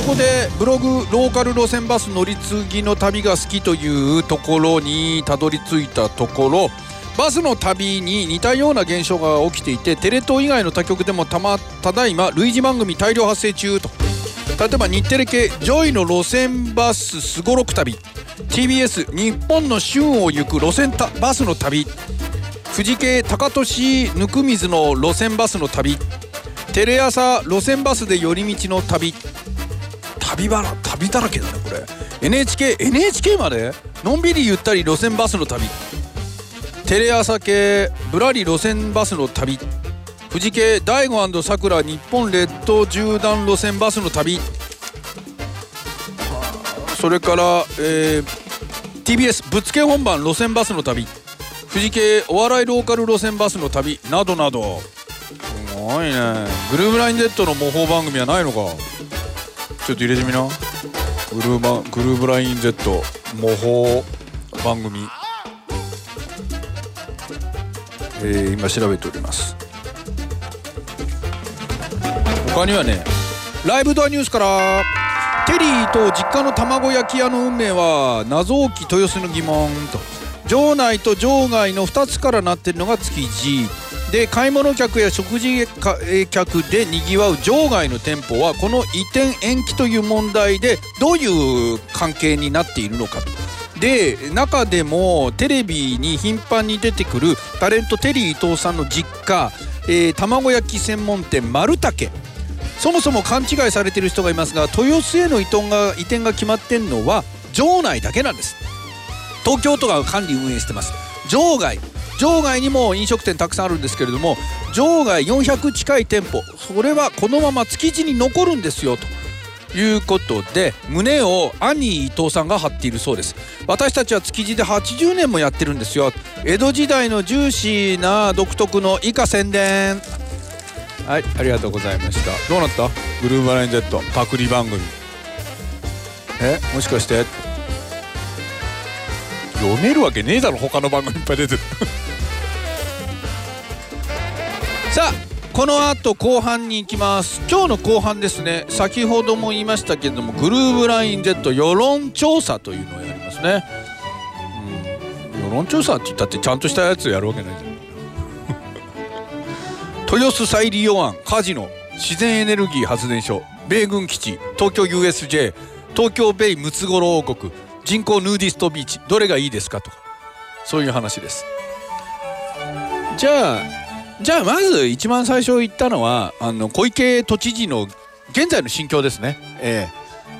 そこでブログローカル路線バス乗り継ぎの旅が好きというところにたどり着いたところバスの旅に似たような現象が起きていてテレ東以外の他局でもたまただいま類似番組大量発生中と。例えば日テレ系「ジョイの路線バスすごろく旅」TBS 日本の旬を行く路線バスの旅。富士系高俊温水の路線バスの旅。テレ朝路線バスで寄り道の旅。旅ばら旅だらけだねこれ。NHK NHK まで？のんびりゆったり路線バスの旅。テレ朝系ぶらり路線バスの旅。富士系大悟さくら日本列島縦断路線バスの旅。それから、えー、TBS ぶつけ本番路線バスの旅。富士系お笑いローカル路線バスの旅。などなど。すごいね。グルーブライン Z の模倣番組はないのか。ちょっと入れてみな。グルーバグルーブライン Z 模倣番組。えー、今調べております。他にはねライブドアニュースから。テリーと実家の卵焼き屋の運命は謎多き豊洲の疑問と。場内と場外の2つからなってるのが築地。で買い物客や食事客でにぎわう場外の店舗はこの移転延期という問題でどういう関係になっているのかと。で中でもテレビに頻繁に出てくるタレントテリー伊藤さんの実家、えー、卵焼き専門店丸竹。そもそも勘違いされてる人がいますが豊洲への移転が移転が決まってんのは場内だけなんです。東京都が管理運営してます。場外。場外にも飲食店たくさんあるんですけれども場外400近い店舗それはこのまま築地に残るんですよということで胸を兄伊藤さんが張っているそうです。私たちは築地で80年もやってるんですよ。江戸時代のジューシーな独特の以下宣伝。はいありがとうございました。どうなった？ブルーマライン Z パクリ番組。えもしかして？読めるわけねえだろ他の番組いっぱい出てる。さあこの後後半に行きます。今日の後半ですね。先ほども言いましたけれどもグルーブライン Z 世論調査というのをやりますね、うん、世論調査って言ったってちゃんとしたやつやるわけないじゃん。豊洲再利用案カジノ自然エネルギー発電所米軍基地東京 USJ 東京ベイムツゴロウ王国。人工ヌーディストビーチどれがいいですかとかそういう話です。じゃあじゃあまず一番最初言ったのはあの小池都知事の現在の心境ですね。えー、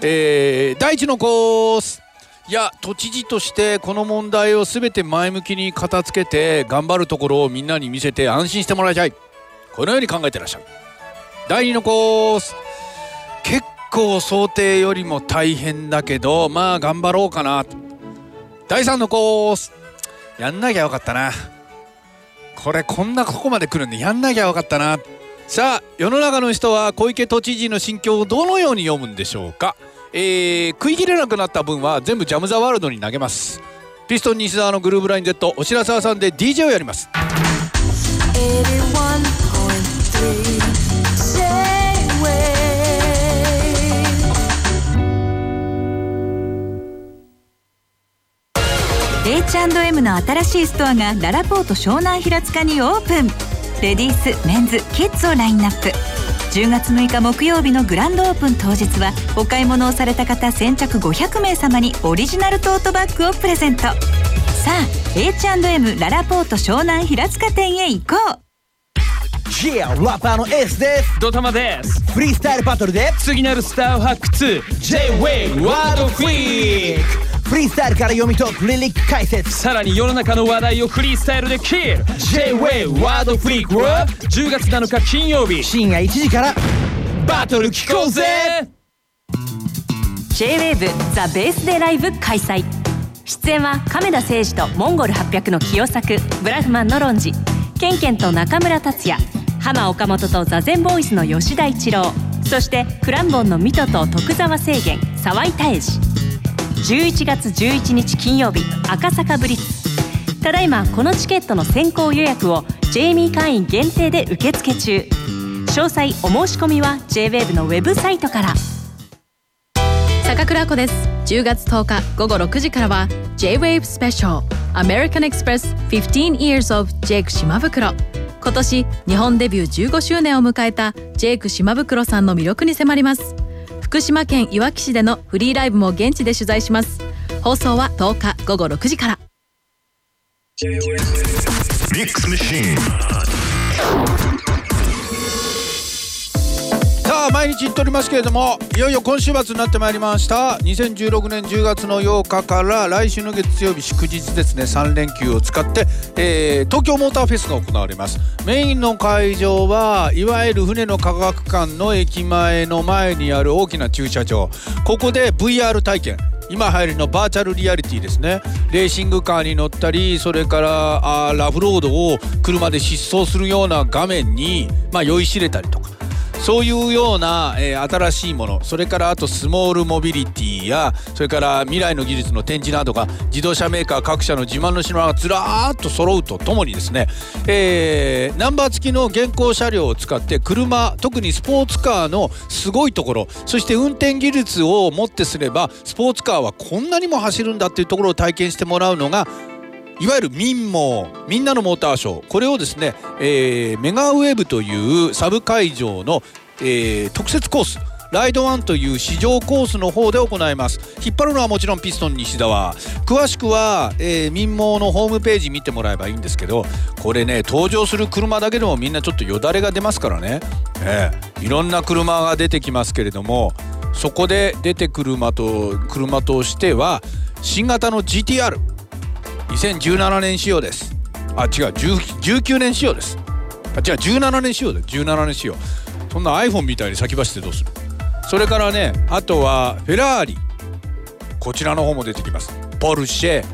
えー、第一のコースいや都知事としてこの問題を全て前向きに片付けて頑張るところをみんなに見せて安心してもらいたい。このように考えてらっしゃる。第2のコース結構想定よりも大変だけどまあ頑張ろうかな。第3のコース。やんなきゃよかったな。これこんなここまで来るんでやんなきゃよかったな。さあ世の中の人は小池都知事の心境をどのように読むんでしょうか。えー、食い切れなくなった分は全部ジャム・ザ・ワールドに投げます。ピストン西澤のグルーブライン Z お白沢さんで DJ をやります。H&M の新しいストアがララポート湘南平塚にオープン。レディースメンズキッズをラインナップ。10月6日木曜日のグランドオープン当日はお買い物をされた方先着500名様にオリジナルトートバッグをプレゼント。さあ H&M ララポート湘南平塚店へ行こう。Yeah! ラッパーの S です。ドタマです。フリースタイルバトルで。次なるスターを発掘。J-WAVE ワードフリークフリースタイルから読み解くリリック解説。さらに世の中の話題をフリースタイルでキル J-WAVE ワードフリークは10月7日金曜日。深夜1時からバトル聞こうぜ。J-WAVE ザ・ベースデーライブ開催。出演は亀田誠司とモンゴル800の清作ブラフマンのロンジ。ケンケンと中村達也。浜岡本と座禅ボーイズの吉田一郎。そしてクランボンの水戸と徳沢清源沢井泰治11月11日金曜日赤坂ブリッツ。ただいまこのチケットの先行予約をジェイミー会員限定で受付中。詳細お申し込みは JWAVE のウェブサイトから。高倉子です。10月10日午後6時からは J-WAVE スペシャル。American Express 15 Years of Jake 島袋今年日本デビュー15周年を迎えたジェイク島袋さんの魅力に迫ります。福島県いわき市でのフリーライブも現地で取材します。放送は10日午後6時から。ミックスマシーンあ毎日言っておりますけれどもいよいよ今週末になってまいりました。2016年10月の8日から来週の月曜日祝日ですね。3連休を使って、えー東京モーターフェスが行われます。メインの会場はいわゆる船の科学館の駅前の前にある大きな駐車場。ここで VR 体験。今流行りのバーチャルリアリティですね。レーシングカーに乗ったりそれからあラフロードを車で疾走するような画面に、まあ、酔いしれたりとか。そういうような、えー新しいものそれからあとスモールモビリティやそれから未来の技術の展示などが自動車メーカー各社の自慢の品がずらーっと揃うとともにですね、えーナンバー付きの現行車両を使って車特にスポーツカーのすごいところそして運転技術をもってすればスポーツカーはこんなにも走るんだっていうところを体験してもらうのがいわゆる民モみんなのモーターショー。これをですね、えーメガウェブというサブ会場の、えー特設コースライドワンという試乗コースの方で行います。引っ張るのはもちろんピストン西澤詳しくは、えー民モのホームページ見てもらえばいいんですけどこれね登場する車だけでもみんなちょっとよだれが出ますからね、えーいろんな車が出てきますけれどもそこで出てくる車と車としては新型の GTR 2017年仕様です。あ違う19年仕様です。あ違う17年仕様だ。よ17年仕様。そんな iPhone みたいに先走ってどうする？それからねあとはフェラーリ。こちらの方も出てきます。ポルシェ。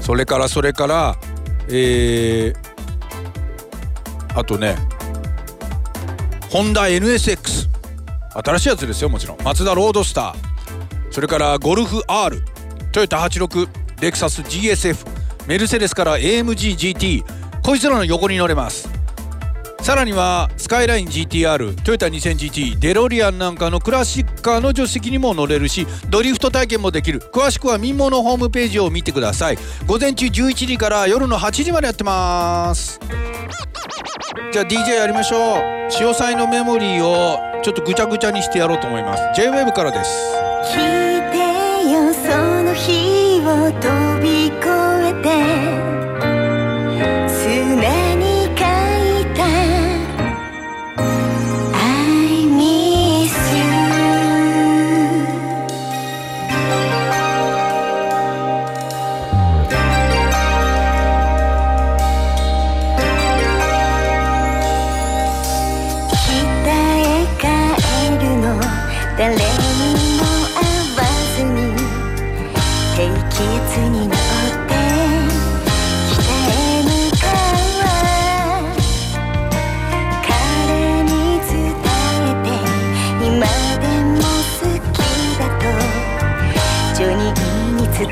それからそれからえー、あとねホンダ NSX 新しいやつですよもちろん。マツダロードスター。それからゴルフ R トヨタ86レクサス GSF メルセデスから AMGGT こいつらの横に乗れます。さらにはスカイライン GTR トヨタ 2000GT デロリアンなんかのクラシッカーの助手席にも乗れるしドリフト体験もできる。詳しくは民モのホームページを見てください。午前中11時から夜の8時までやってます。じゃあ DJ やりましょう。潮騒のメモリーをちょっとぐちゃぐちゃにしてやろうと思います。JWAVE からです。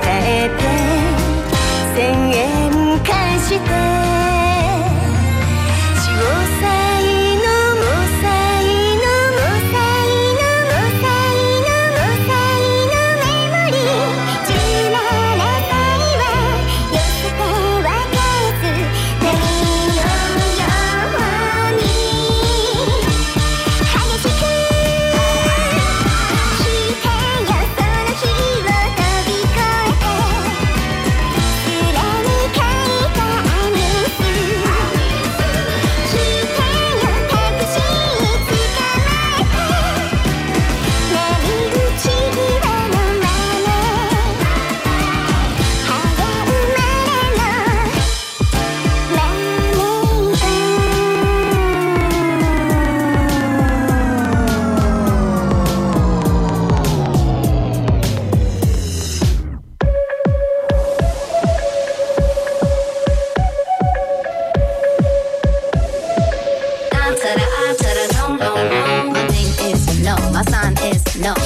えて千円返して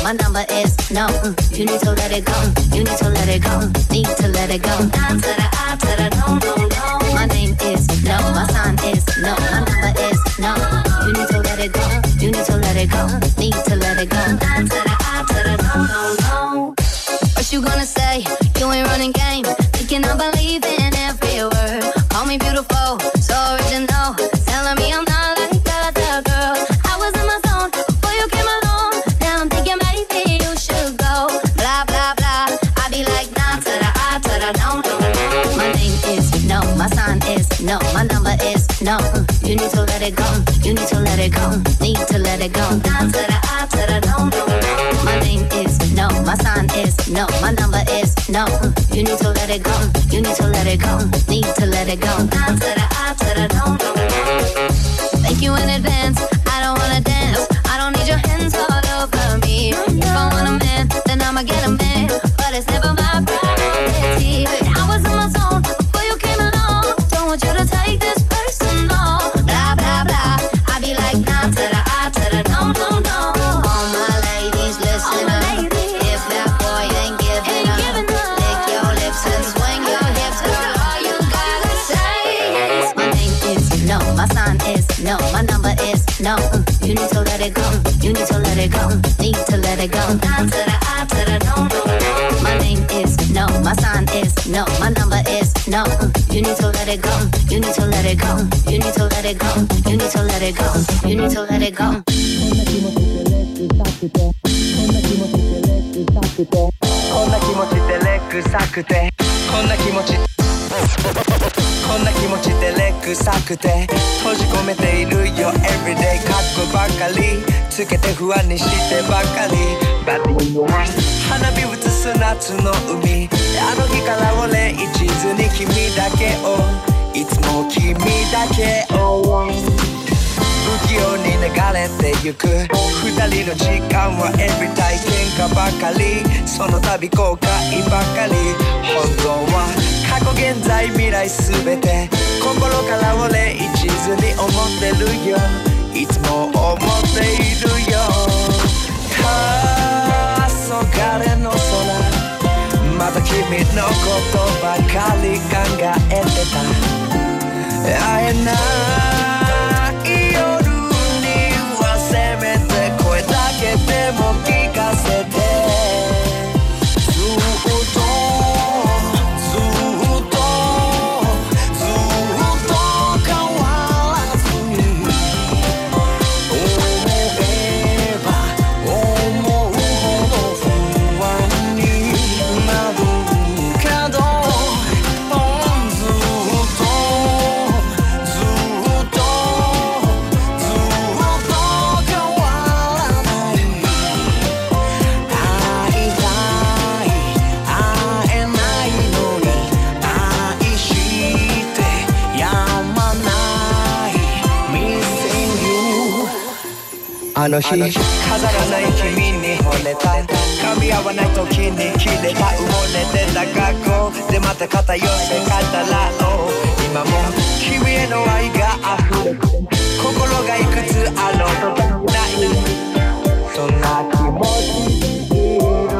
My number is no. Mm. You need to let it go. You need to let it go. Need to let it go. Down to the I to the no, no, no. My name is no. My sign is no. My number is no. You need to let it go. You need to let it go. Need to let it go. Down to the I to the no, no, no. What you gonna say? It go. You need to let it go. Need to let it go. Down to the I to the. My name is no. My sign is no. My number is no. You need to let it go. You need to let it go. Need to let it go. Down to the I to the. Thank you in advance. It go. Need to let it go. Down to the I to the no no no. My name is no. My sign is no. My number is no. You need to let it go. You need to let it go. You need to let it go. You need to let it go. You need to let it go. こんな気持ちってレック臭くてこんな気持ちこんな気持ちってレック臭くて閉じ込めているよ Everyday つけて不安にしてばかり。花火映す夏の海。あの日から俺一途に君だけを。いつも君だけを。不器用に流れてゆく。二人の時間は every 体喧嘩ばかり。その度後悔ばかり。本当は過去現在未来すべて。心から俺一途に思ってるよ。いつも思っているよ。黄昏の空。また君のことばかり考えてた。会えない。の日飾らない君に惚れた噛み合わない時に切れた埋もれてた学校でまた肩寄せ語らおう今も君への愛が溢れて心がいくつあろうとないそんな気持ちでいるん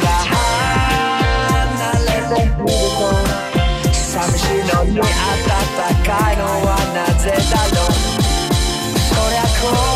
だ離れてみると寂しのに暖かいのはなぜだろうそりゃ心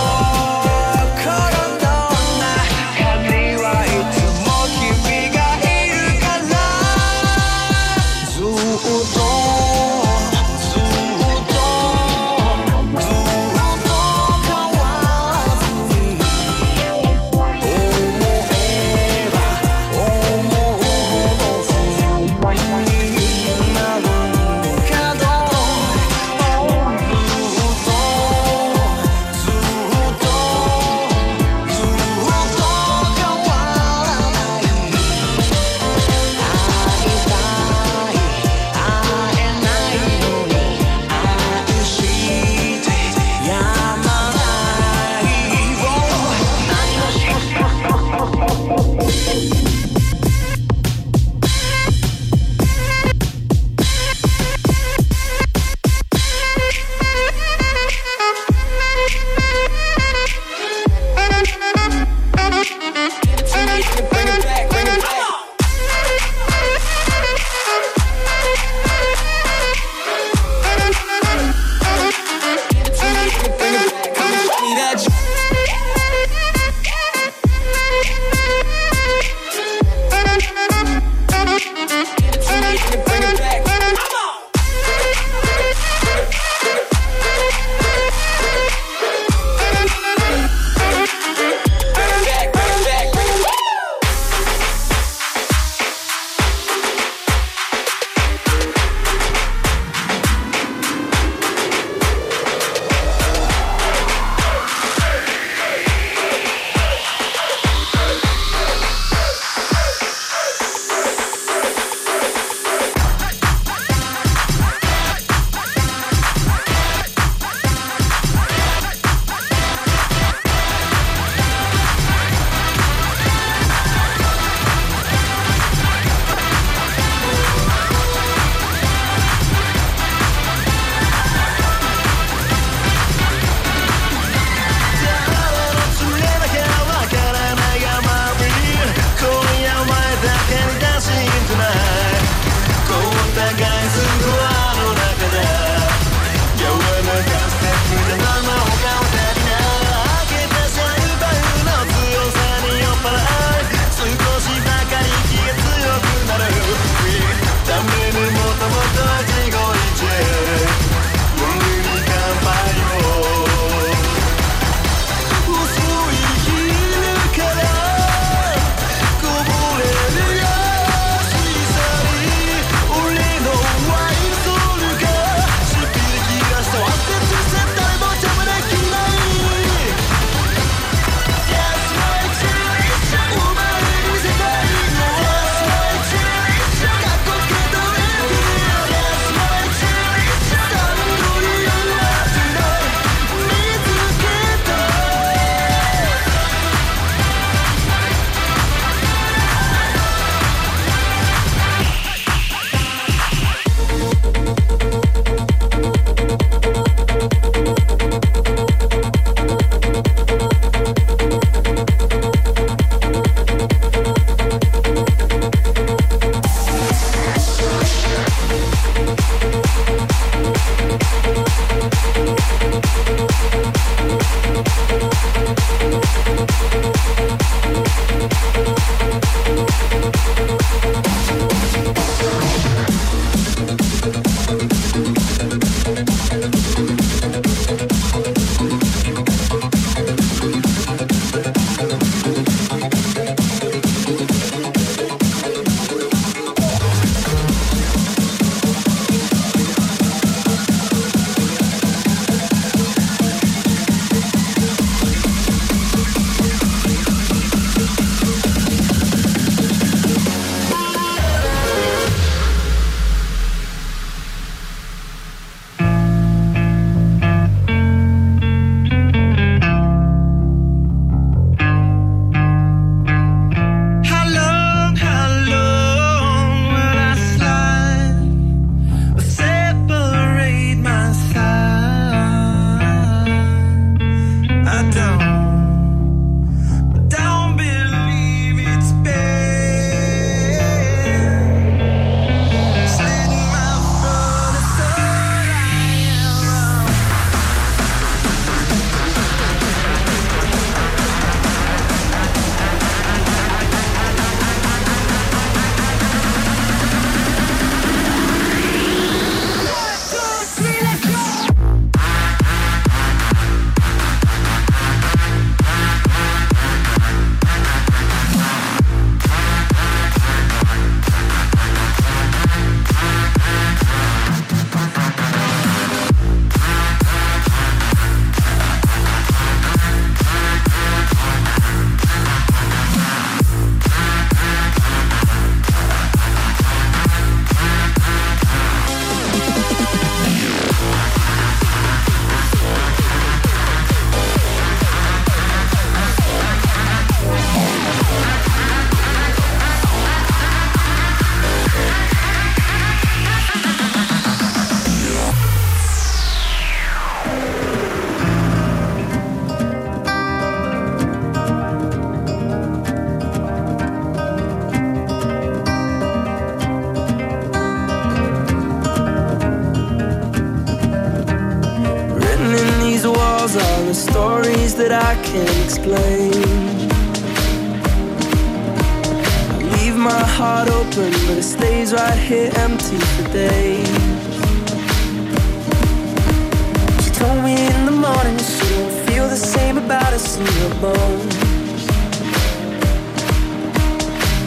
about us in her bones.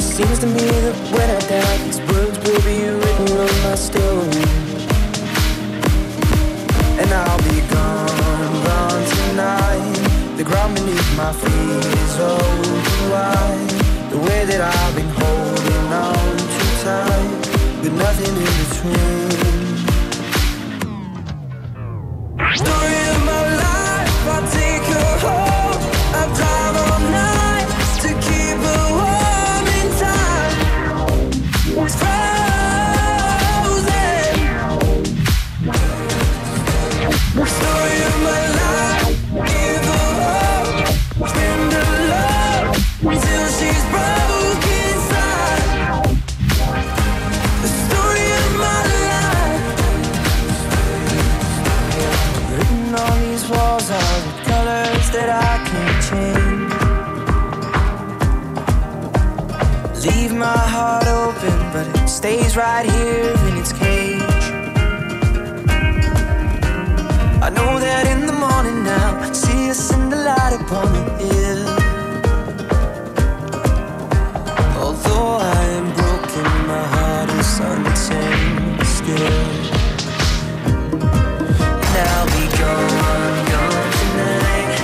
Seems to me that when I die, these words will be written on my stone. And I'll be gone, gone tonight. The ground beneath my feet is open wide. The way that I've been holding on too tight, with nothing in between. Leave my heart open, but it stays right here in its cage. I know that in the morning now, see us in the light upon the hill. Although I am broken, my heart is untamed still. And I'll be gone, gone tonight.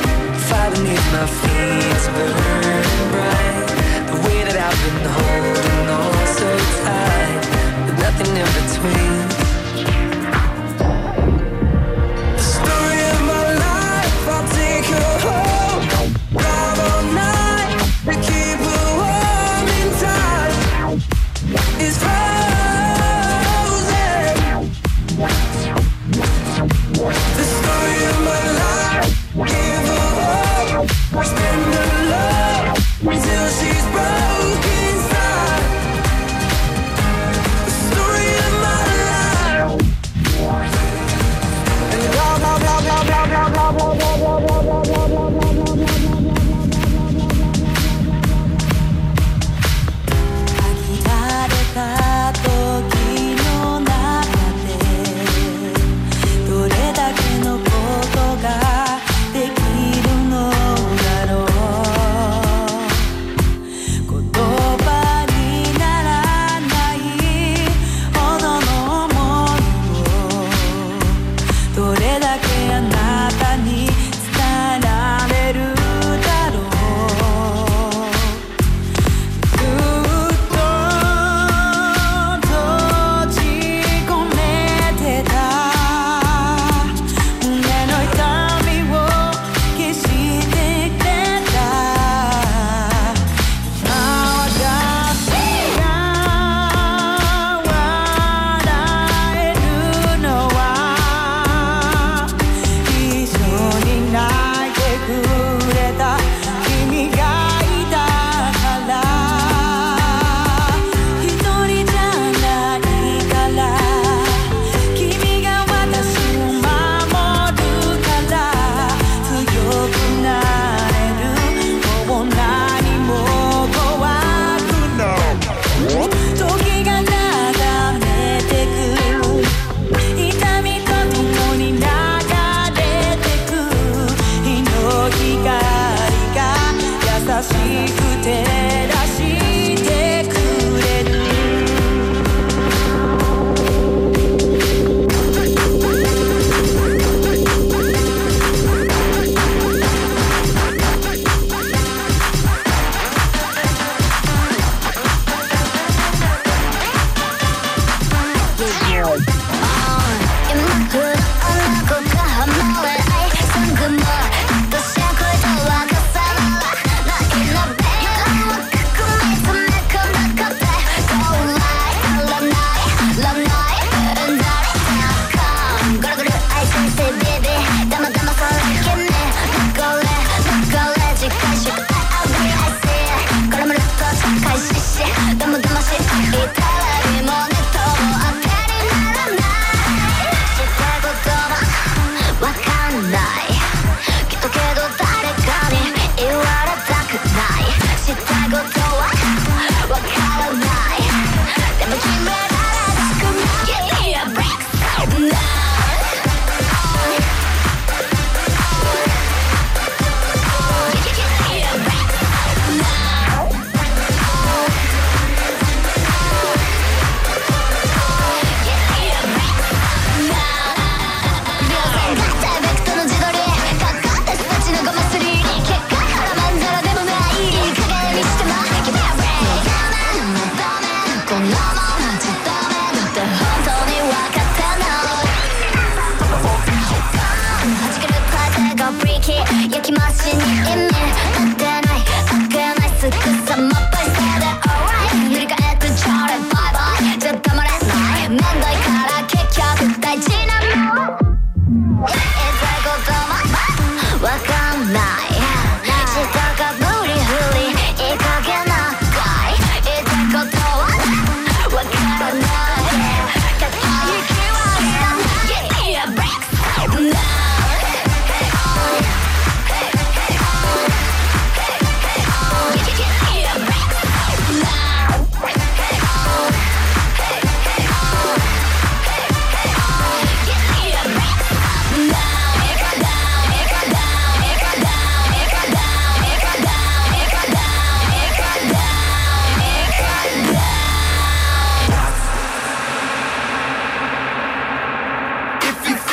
Fire beneath my feet burning bright. The way I've been holding on so tight, with nothing in between.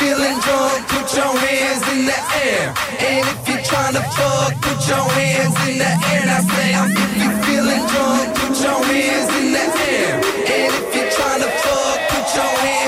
Feeling drunk, put your hands in the air. And if you're trying to fuck, put your hands in the air. I say, I'm if you feeling drunk, put your hands in the air. And if you're trying to fuck, put your hands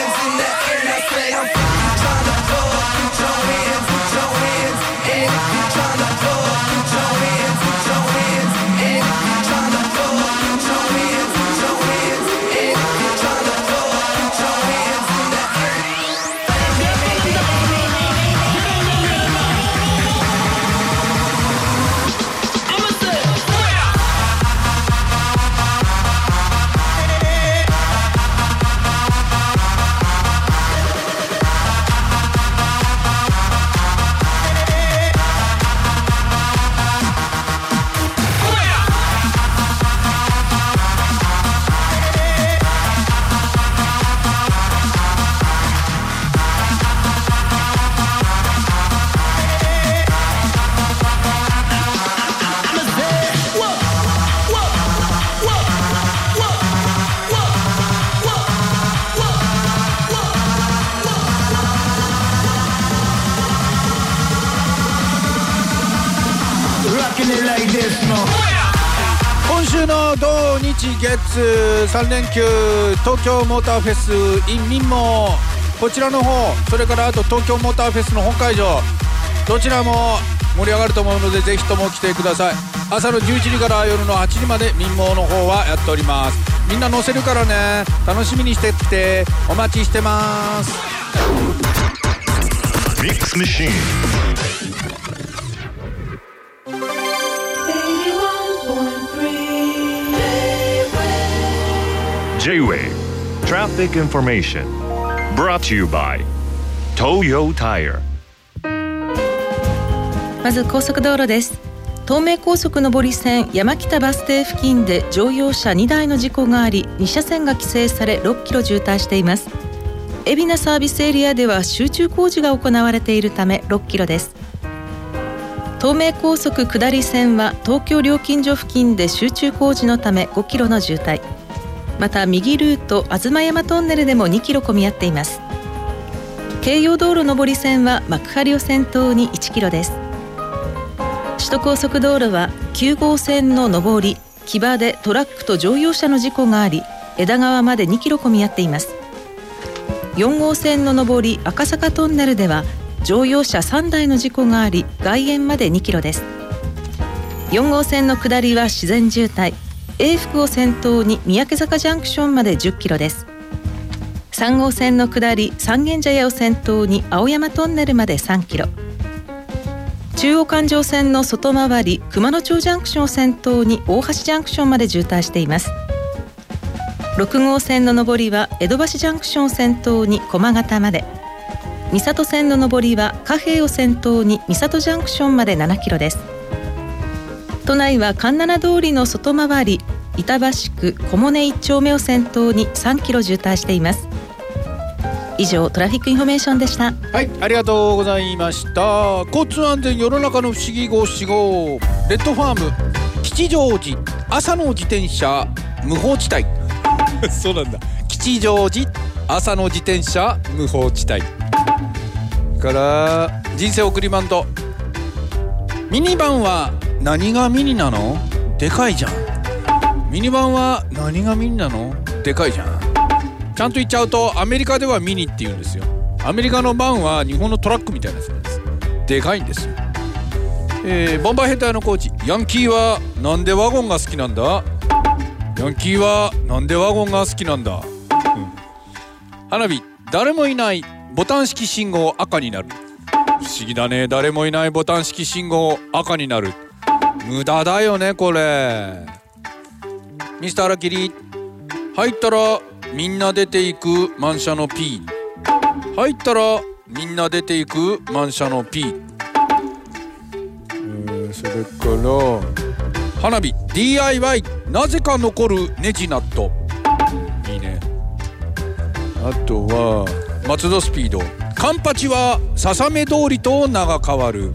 土日月3連休東京モーターフェス in 民もこちらの方それからあと東京モーターフェスの本会場。どちらも盛り上がると思うのでぜひとも来てください。朝の11時から夜の8時まで民謀の方はやっております。みんな載せるからね楽しみにしてってお待ちしてます。Mix Machine. J-Wave Traffic Information. Brought to you by Toyo Tire. まず高速道路です。東名高速上り線山北バス停付近で乗用車2台の事故があり2車線が規制され6キロ渋滞しています。海老名サービスエリアでは集中工事が行われているため6キロです。東名高速下り線は東京料金所付近で集中工事のため5キロの渋滞。また右ルート東山トンネルでも2キロ混み合っています。京葉道路上り線は幕張を先頭に1キロです。首都高速道路は9号線の上り木場でトラックと乗用車の事故があり枝川まで2キロ混み合っています。4号線の上り赤坂トンネルでは乗用車3台の事故があり外苑まで2キロです。4号線の下りは自然渋滞。永福を先頭に三宅坂ジャンクションまで10キロです。3号線の下り三軒茶屋を先頭に青山トンネルまで3キロ。中央環状線の外回り熊野町ジャンクションを先頭に大橋ジャンクションまで渋滞しています。6号線の上りは江戸橋ジャンクションを先頭に駒形まで。三郷線の上りは貨幣を先頭に三郷ジャンクションまで7キロです。都内は環七通りの外回り板橋区小茂根1丁目を先頭に3キロ渋滞しています。以上トラフィックインフォメーションでした。はいありがとうございました。交通安全世の中の不思議五七五レッドファーム吉祥寺朝の自転車無法地帯。そうなんだ。吉祥寺朝の自転車無法地帯。から人生送りバンドミニバンは何がミニなの？でかいじゃん。ミニバンは何がミニなの？でかいじゃん。ちゃんと言っちゃうとアメリカではミニって言うんですよ。アメリカのバンは日本のトラックみたいなやつなんです。でかいんですよ。えーボンバーヘッダーのコーチ。ヤンキーはなんでワゴンが好きなんだ？ヤンキーはなんでワゴンが好きなんだ、うん。花火。誰もいないボタン式信号赤になる。不思議だね。誰もいないボタン式信号赤になる無駄だよねこれ。ミスターラキリ入ったらみんな出ていく満車の P 入ったらみんな出ていく満車の P えーそれから花火。DIY なぜか残るネジナット。いいね。あとは松戸スピード。カンパチは笹目通りと名が変わる。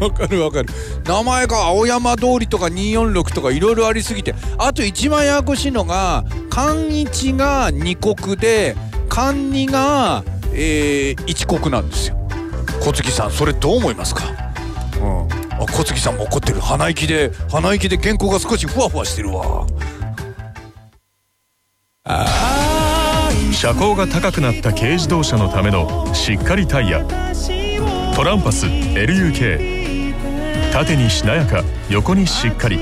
わかるわかる名前が青山通りとか246とかいろいろありすぎて。あと一番ややこしいのが関一が二国で関二が、えー、一国なんですよ。小月さんそれどう思いますか？うん。あ小月さんも怒ってる。鼻息で鼻息で原稿が少しふわふわしてるわ。車高が高くなった軽自動車のためのしっかりタイヤ。トランパス LUK 縦にしなやか横にしっかり。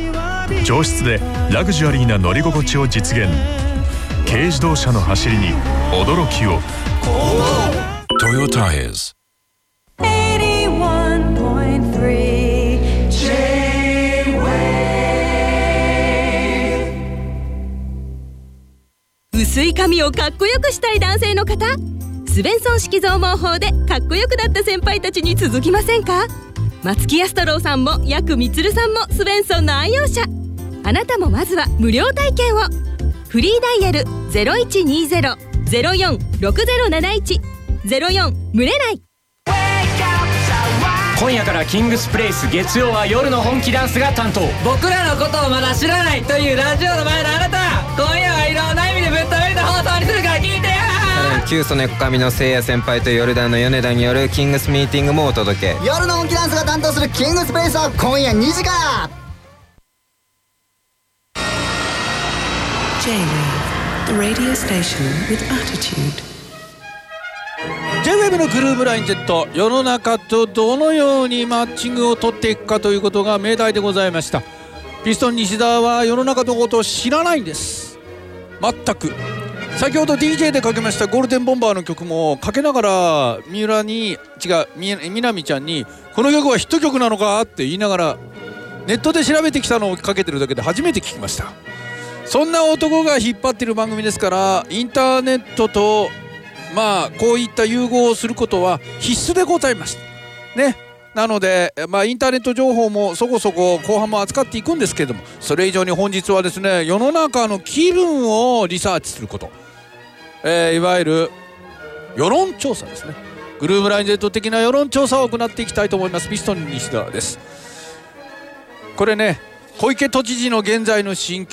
上質でラグジュアリーな乗り心地を実現。軽自動車の走りに驚きを。Toyo Tires. 薄い髪をかっこよくしたい男性の方スベンソン式増毛法でかっこよくなった先輩たちに続きませんか？松木安太郎さんもヤクミツルさんもスベンソンの愛用者。あなたもまずは無料体験を。フリーダイヤル0120-046071 04群れない。今夜からキングスプレイス月曜は夜の本気ダンスが担当。僕らのことをまだ知らないというラジオの前のあなた。今夜はいろんな意味でぶっ飛べた放送にするから聞いてよ。旧ソネコカミのせいや先輩とヨルダンの米田によるキングスミーティングもお届け。夜の本気ダンスが担当するキングスプレイスは今夜2時から。J-Wave, the radio station with attitude. J-WEB のグルーブライン Z 世の中とどのようにマッチングを取っていくかということが命題でございました。ピストン西田は世の中のことを知らないんです。全く先ほど DJ でかけましたゴールデンボンバーの曲もかけながら三浦に違うみなみちゃんに「この曲はヒット曲なのか?」って言いながらネットで調べてきたのをかけてるだけで初めて聞きました。そんな男が引っ張ってる番組ですからインターネットとまあこういった融合をすることは必須でございます。ね。なので、まあ、インターネット情報もそこそこ後半も扱っていくんですけれどもそれ以上に本日はですね世の中の気分をリサーチすること、えーいわゆる世論調査ですね。グルーブライント的な世論調査を行っていきたいと思います。ピストン西田です。これね小池都知事の現在の心境